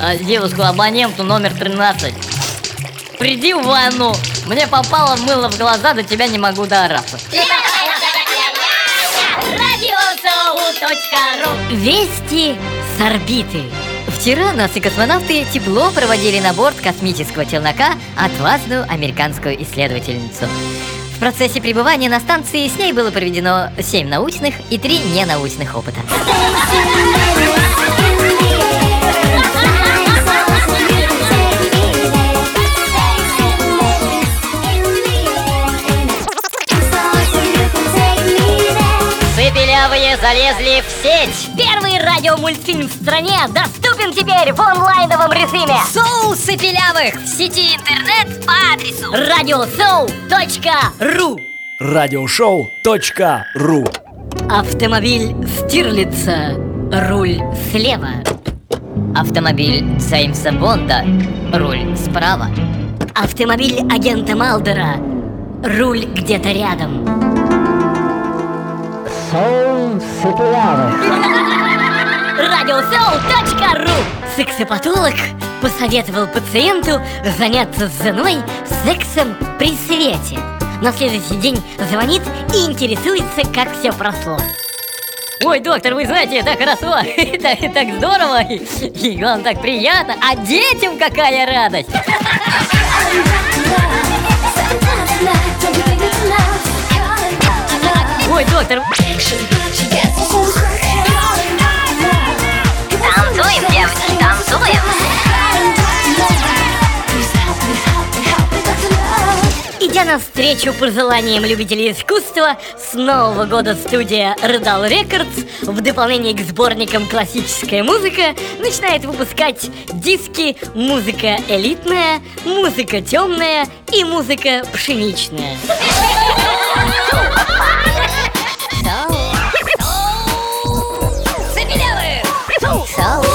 э, девушку абоненту номер 13 Приди в ванну, мне попало мыло в глаза, до тебя не могу доораться. Вести с орбиты. Вчера наши космонавты тепло проводили на борт космического челнока отважную американскую исследовательницу. В процессе пребывания на станции с ней было проведено 7 научных и 3 ненаучных опыта. Сыпелявые залезли в сеть! Первый радиомультфильм в стране доступен теперь в онлайновом режиме. Соус Сыпелявых в сети интернет по адресу Радиосоу.ру Радиошоу.ру Автомобиль Стирлица. Руль слева. Автомобиль Джеймса Бонда. Руль справа. Автомобиль агента Малдера. Руль где-то рядом. Радиосоу.ру Сексопатолог посоветовал пациенту заняться с женой сексом при свете. На следующий день звонит и интересуется, как все прошло. Ой, доктор, вы знаете, так хорошо, так, так здорово, и, и главное, так приятно, а детям какая радость! Ой, доктор, Идя навстречу пожеланиям любителей искусства, с нового года студия Рыдал Рекордс. В дополнение к сборникам «Классическая музыка» начинает выпускать диски «Музыка элитная», «Музыка темная» и «Музыка пшеничная». Soul.